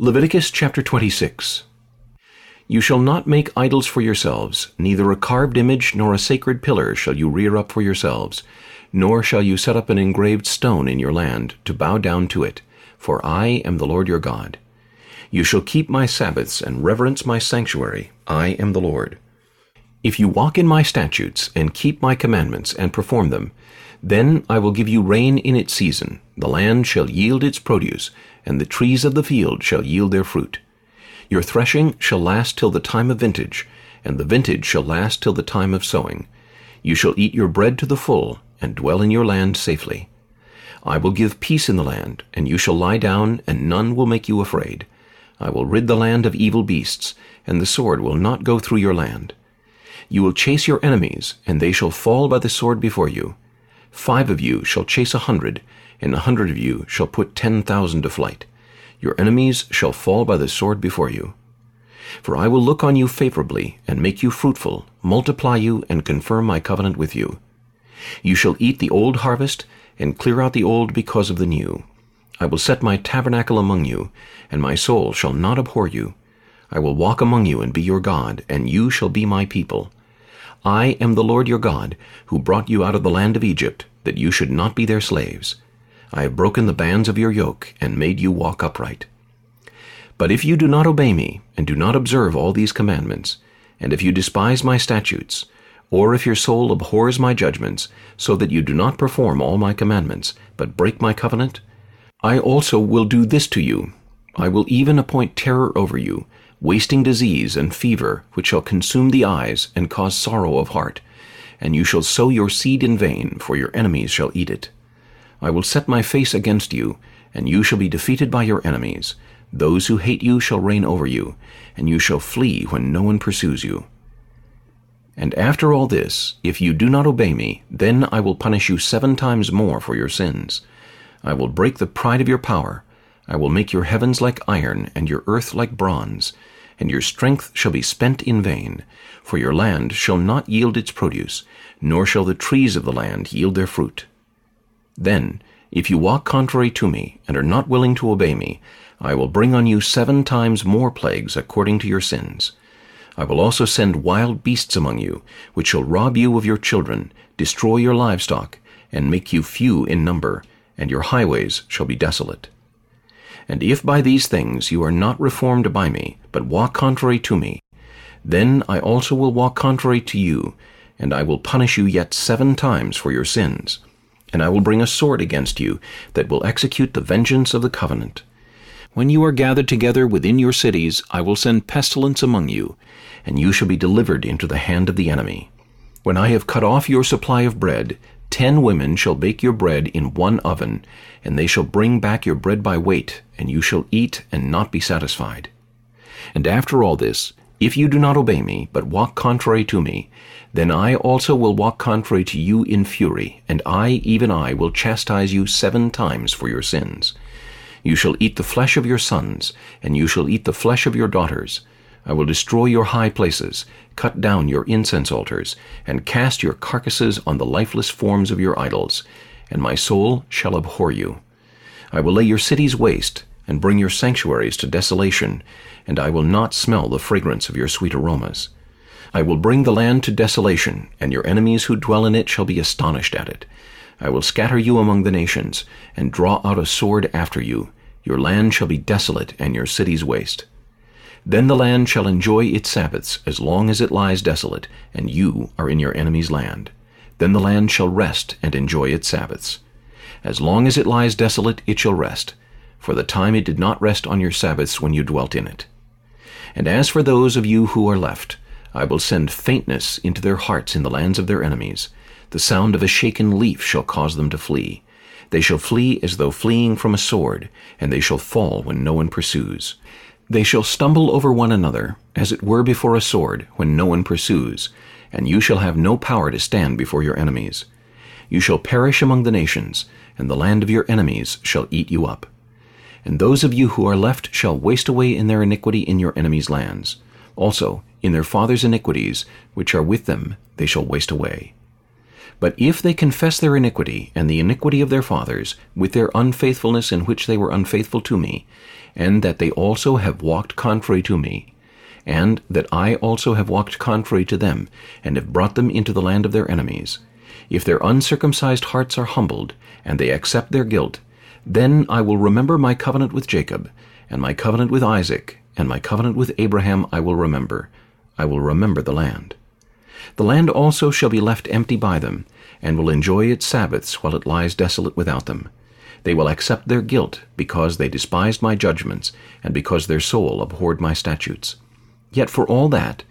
Leviticus chapter 26 You shall not make idols for yourselves, neither a carved image nor a sacred pillar shall you rear up for yourselves, nor shall you set up an engraved stone in your land, to bow down to it, for I am the Lord your God. You shall keep my Sabbaths and reverence my sanctuary, I am the Lord. If you walk in my statutes, and keep my commandments, and perform them, then I will give you rain in its season, the land shall yield its produce, and the trees of the field shall yield their fruit. Your threshing shall last till the time of vintage, and the vintage shall last till the time of sowing. You shall eat your bread to the full, and dwell in your land safely. I will give peace in the land, and you shall lie down, and none will make you afraid. I will rid the land of evil beasts, and the sword will not go through your land. You will chase your enemies, and they shall fall by the sword before you. Five of you shall chase a hundred, and a hundred of you shall put ten thousand to flight. Your enemies shall fall by the sword before you. For I will look on you favorably, and make you fruitful, multiply you, and confirm my covenant with you. You shall eat the old harvest, and clear out the old because of the new. I will set my tabernacle among you, and my soul shall not abhor you. I will walk among you and be your God, and you shall be my people. I am the Lord your God, who brought you out of the land of Egypt, that you should not be their slaves. I have broken the bands of your yoke, and made you walk upright. But if you do not obey me, and do not observe all these commandments, and if you despise my statutes, or if your soul abhors my judgments, so that you do not perform all my commandments, but break my covenant, I also will do this to you. I will even appoint terror over you, wasting disease and fever, which shall consume the eyes and cause sorrow of heart. And you shall sow your seed in vain, for your enemies shall eat it. I will set my face against you, and you shall be defeated by your enemies. Those who hate you shall reign over you, and you shall flee when no one pursues you. And after all this, if you do not obey me, then I will punish you seven times more for your sins. I will break the pride of your power. I will make your heavens like iron, and your earth like bronze. And your strength shall be spent in vain. For your land shall not yield its produce, nor shall the trees of the land yield their fruit. Then, if you walk contrary to me, and are not willing to obey me, I will bring on you seven times more plagues according to your sins. I will also send wild beasts among you, which shall rob you of your children, destroy your livestock, and make you few in number, and your highways shall be desolate. And if by these things you are not reformed by me, but walk contrary to me, then I also will walk contrary to you, and I will punish you yet seven times for your sins. And I will bring a sword against you that will execute the vengeance of the covenant. When you are gathered together within your cities, I will send pestilence among you, and you shall be delivered into the hand of the enemy. When I have cut off your supply of bread, ten women shall bake your bread in one oven, and they shall bring back your bread by weight, and you shall eat and not be satisfied. And after all this, if you do not obey me, but walk contrary to me, then I also will walk contrary to you in fury, and I, even I, will chastise you seven times for your sins. You shall eat the flesh of your sons, and you shall eat the flesh of your daughters. I will destroy your high places, cut down your incense altars, and cast your carcasses on the lifeless forms of your idols, and my soul shall abhor you. I will lay your cities waste, and bring your sanctuaries to desolation, and I will not smell the fragrance of your sweet aromas. I will bring the land to desolation, and your enemies who dwell in it shall be astonished at it. I will scatter you among the nations, and draw out a sword after you. Your land shall be desolate, and your cities waste. Then the land shall enjoy its Sabbaths as long as it lies desolate, and you are in your enemy's land. Then the land shall rest and enjoy its Sabbaths. As long as it lies desolate, it shall rest, for the time it did not rest on your Sabbaths when you dwelt in it. And as for those of you who are left, I will send faintness into their hearts in the lands of their enemies. The sound of a shaken leaf shall cause them to flee. They shall flee as though fleeing from a sword, and they shall fall when no one pursues. They shall stumble over one another, as it were before a sword, when no one pursues, and you shall have no power to stand before your enemies. You shall perish among the nations, and the land of your enemies shall eat you up. And those of you who are left shall waste away in their iniquity in your enemies' lands. Also, in their fathers' iniquities, which are with them, they shall waste away. But if they confess their iniquity and the iniquity of their fathers, with their unfaithfulness in which they were unfaithful to me, and that they also have walked contrary to me, and that I also have walked contrary to them, and have brought them into the land of their enemies, if their uncircumcised hearts are humbled, and they accept their guilt, then I will remember my covenant with Jacob, and my covenant with Isaac, and my covenant with Abraham I will remember. I will remember the land. The land also shall be left empty by them, and will enjoy its Sabbaths while it lies desolate without them. They will accept their guilt, because they despised my judgments, and because their soul abhorred my statutes. Yet for all that,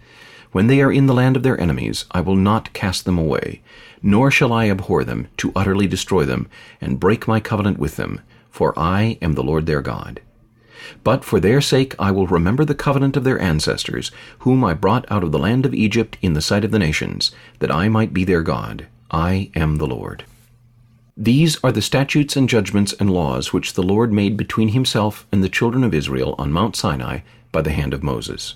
when they are in the land of their enemies, I will not cast them away, nor shall I abhor them, to utterly destroy them, and break my covenant with them, for I am the Lord their God. But for their sake I will remember the covenant of their ancestors, whom I brought out of the land of Egypt in the sight of the nations, that I might be their God. I am the Lord. These are the statutes and judgments and laws which the Lord made between himself and the children of Israel on Mount Sinai by the hand of Moses.